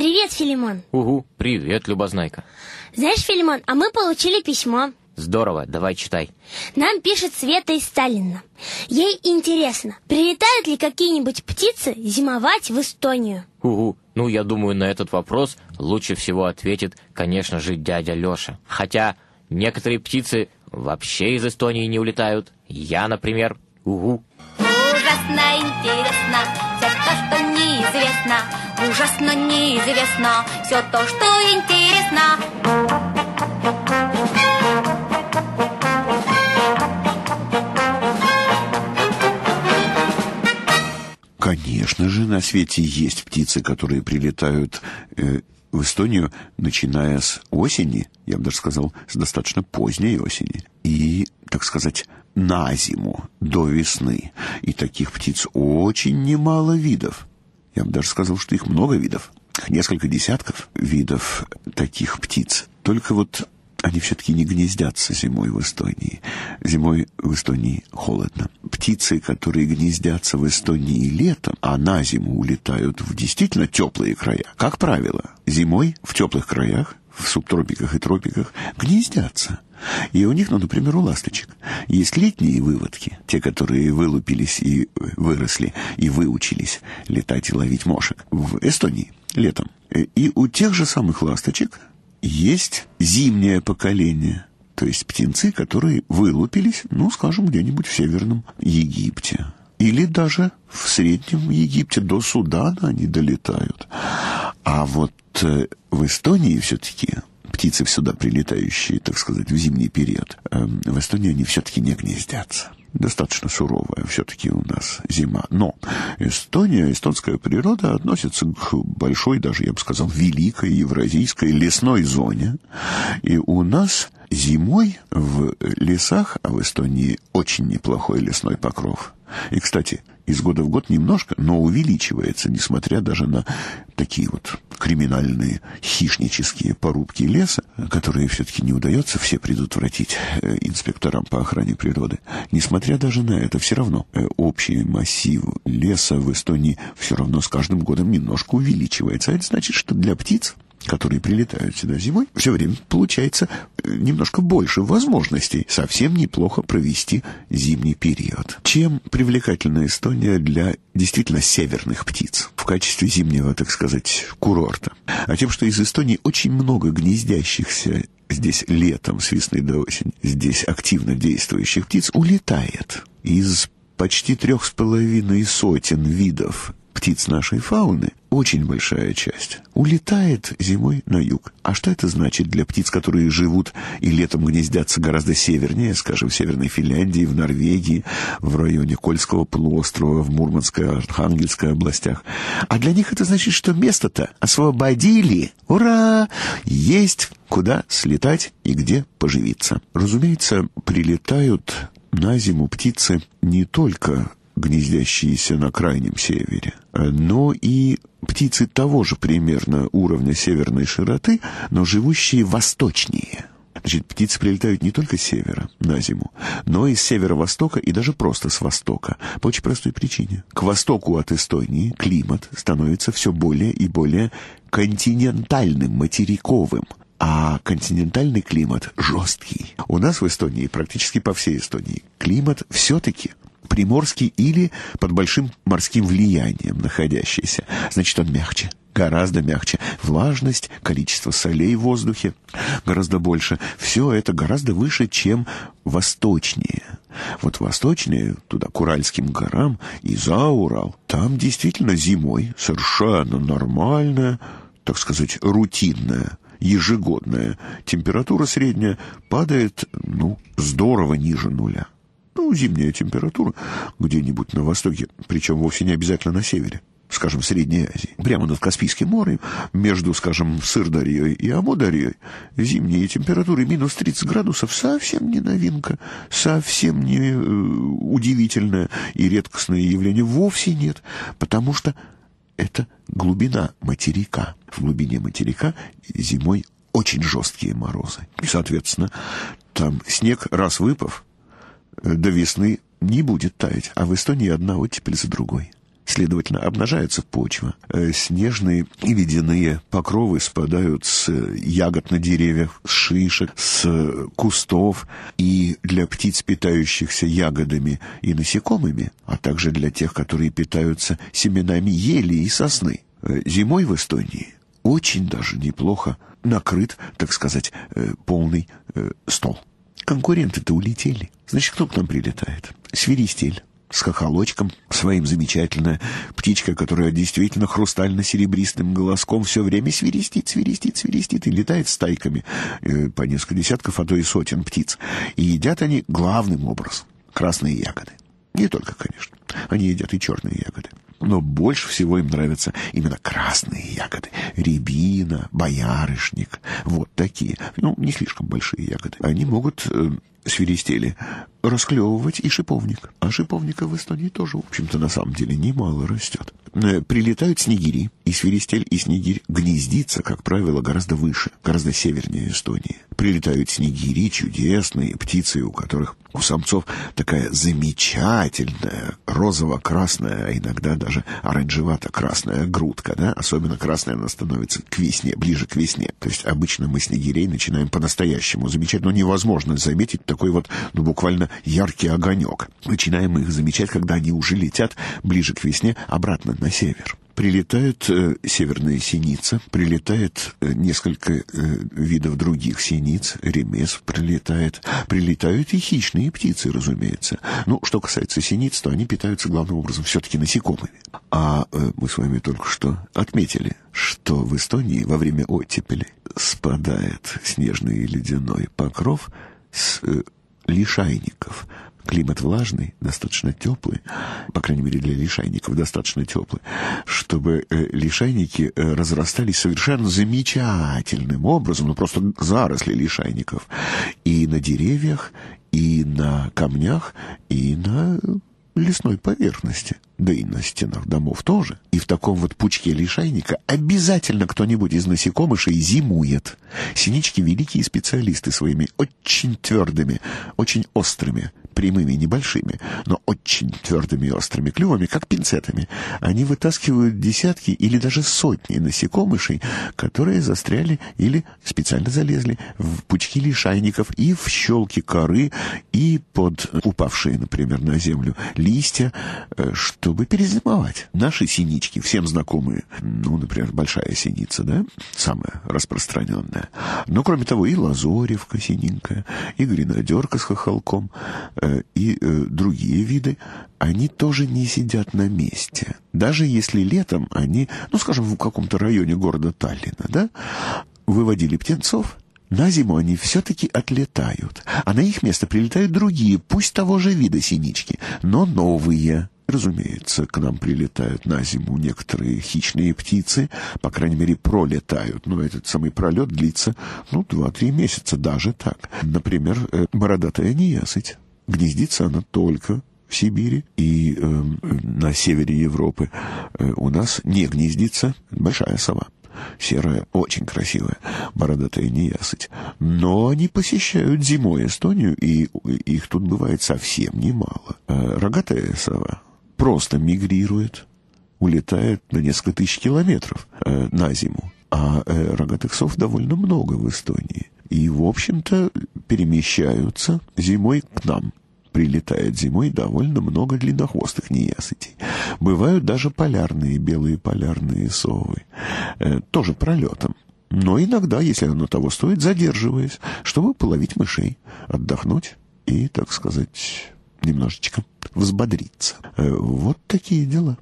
Привет, Филимон. Угу, привет, Любознайка. Знаешь, Филимон, а мы получили письмо. Здорово, давай читай. Нам пишет Света из Сталина. Ей интересно, прилетают ли какие-нибудь птицы зимовать в Эстонию? Угу. Ну, я думаю, на этот вопрос лучше всего ответит, конечно же, дядя Леша. Хотя некоторые птицы вообще из Эстонии не улетают. Я, например. Угу. Ужасно интересно все то, что неизвестно ужасно неизвестно все то, что интересно. Конечно же, на свете есть птицы, которые прилетают э, в Эстонию, начиная с осени, я бы даже сказал, с достаточно поздней осени, и, так сказать, на зиму, до весны. И таких птиц очень немало видов я бы даже сказал, что их много видов, несколько десятков видов таких птиц. Только вот они все-таки не гнездятся зимой в Эстонии. Зимой в Эстонии холодно. Птицы, которые гнездятся в Эстонии летом, а на зиму улетают в действительно теплые края, как правило, зимой в теплых краях, в субтропиках и тропиках, гнездятся. И у них, ну, например, у ласточек есть летние выводки, те, которые вылупились и выросли, и выучились летать и ловить мошек в Эстонии летом. И у тех же самых ласточек есть зимнее поколение, то есть птенцы, которые вылупились, ну, птицы сюда прилетающие, так сказать, в зимний период, эм, в Эстонии они все-таки не гнездятся. Достаточно суровая все-таки у нас зима. Но Эстония, эстонская природа относится к большой, даже я бы сказал, великой евразийской лесной зоне. И у нас зимой в лесах, а в Эстонии очень неплохой лесной покров – и, кстати, из года в год немножко, но увеличивается, несмотря даже на такие вот криминальные хищнические порубки леса, которые все-таки не удается все предотвратить э, инспекторам по охране природы. Несмотря даже на это, все равно э, общий массив леса в Эстонии все равно с каждым годом немножко увеличивается. А это значит, что для птиц которые прилетают сюда зимой, все время получается э, немножко больше возможностей совсем неплохо провести зимний период. Чем привлекательна Эстония для действительно северных птиц в качестве зимнего, так сказать, курорта? А тем, что из Эстонии очень много гнездящихся здесь летом, с весны до осени, здесь активно действующих птиц улетает из почти трех с половиной сотен видов птиц нашей фауны очень большая часть, улетает зимой на юг. А что это значит для птиц, которые живут и летом гнездятся гораздо севернее, скажем, в Северной Финляндии, в Норвегии, в районе Кольского полуострова, в Мурманской, Архангельской областях? А для них это значит, что место-то освободили. Ура! Есть куда слетать и где поживиться. Разумеется, прилетают на зиму птицы не только гнездящиеся на крайнем севере, но и птицы того же примерно уровня северной широты, но живущие восточнее. Значит, птицы прилетают не только с севера на зиму, но и с северо-востока и даже просто с востока. По очень простой причине. К востоку от Эстонии климат становится все более и более континентальным, материковым. А континентальный климат жесткий. У нас в Эстонии, практически по всей Эстонии, климат все-таки приморский или под большим морским влиянием находящийся. Значит, он мягче. Гораздо мягче. Влажность, количество солей в воздухе гораздо больше. Все это гораздо выше, чем восточнее. Вот восточнее, туда, к Уральским горам и за Урал, там действительно зимой совершенно нормальная, так сказать, рутинная ежегодная. Температура средняя падает, ну, здорово ниже нуля ну зимняя температура где-нибудь на востоке, причем вовсе не обязательно на севере, скажем, в Средней Азии, прямо над Каспийским морем, между, скажем, Сырдарьей и Амударьей, зимние температуры минус 30 градусов совсем не новинка, совсем не э, удивительное и редкостное явление, вовсе нет, потому что это глубина материка. В глубине материка зимой очень жесткие морозы. И, соответственно, там снег, раз выпав, до весны не будет таять, а в Эстонии одна оттепель за другой. Следовательно, обнажается почва. Э, снежные и ледяные покровы спадают с э, ягод на деревьях, с шишек, с э, кустов. И для птиц, питающихся ягодами и насекомыми, а также для тех, которые питаются семенами ели и сосны, зимой в Эстонии очень даже неплохо накрыт, так сказать, полный стол конкуренты-то улетели. Значит, кто к нам прилетает? Свиристель. с хохолочком, своим замечательная птичка, которая действительно хрустально-серебристым голоском все время свиристит, свиристит, свиристит и летает стайками э, по несколько десятков, а то и сотен птиц. И едят они главным образом красные ягоды. Не только, конечно. Они едят и черные ягоды. Но больше всего им нравятся именно красные ягоды. Рябина, боярышник. Вот такие, ну, не слишком большие ягоды. Они могут э, свирестели расклевывать и шиповник. А шиповника в Эстонии тоже, в общем-то, на самом деле немало растет. Э, прилетают снегири, и свиристель, и снегирь гнездится, как правило, гораздо выше, гораздо севернее Эстонии. Прилетают снегири, чудесные птицы, у которых у самцов такая замечательная розово-красная, а иногда даже оранжевато-красная грудка, да? Особенно красная она становится к весне, ближе к весне. То есть обычно мы снегирей начинаем по-настоящему замечать, но невозможно заметить такой вот, ну, буквально яркий огонек. Начинаем их замечать, когда они уже летят ближе к весне обратно на север. Прилетает э, северная синица, прилетает э, несколько э, видов других синиц, ремес прилетает, прилетают и хищные птицы, разумеется. Ну, что касается синиц, то они питаются главным образом все-таки насекомыми. А э, мы с вами только что отметили, что в Эстонии во время оттепели спадает снежный и ледяной покров с... Э, лишайников. Климат влажный, достаточно теплый, по крайней мере для лишайников достаточно теплый, чтобы э, лишайники э, разрастались совершенно замечательным образом, ну просто заросли лишайников и на деревьях, и на камнях, и на лесной поверхности, да и на стенах домов тоже. И в таком вот пучке лишайника обязательно кто-нибудь из насекомышей зимует. Синички — великие специалисты своими очень твердыми, очень острыми, прямыми, небольшими, но очень твердыми и острыми клювами, как пинцетами. Они вытаскивают десятки или даже сотни насекомышей, которые застряли или специально залезли в пучки лишайников и в щелки коры, и под упавшие, например, на землю листья, э, чтобы перезимовать. Наши синички, всем знакомые, ну, например, большая синица, да, самая распространенная. Но, кроме того, и лазоревка синенькая, и гренадерка с хохолком — Э, и э, другие виды, они тоже не сидят на месте. Даже если летом они, ну, скажем, в каком-то районе города Таллина, да, выводили птенцов, на зиму они все-таки отлетают, а на их место прилетают другие, пусть того же вида синички, но новые. Разумеется, к нам прилетают на зиму некоторые хищные птицы, по крайней мере, пролетают, но этот самый пролет длится, ну, два-три месяца, даже так. Например, э, бородатая неясыть. Гнездится она только в Сибири и э, на севере Европы. Э, у нас не гнездится большая сова. Серая, очень красивая, бородатая неясыть. Но они посещают зимой Эстонию, и их тут бывает совсем немало. Э, рогатая сова просто мигрирует, улетает на несколько тысяч километров э, на зиму. А э, рогатых сов довольно много в Эстонии и, в общем-то, перемещаются зимой к нам. Прилетает зимой довольно много длиннохвостых неясытей. Бывают даже полярные, белые полярные совы. Э, тоже пролетом. Но иногда, если оно того стоит, задерживаясь, чтобы половить мышей, отдохнуть и, так сказать, немножечко взбодриться. Э, вот такие дела.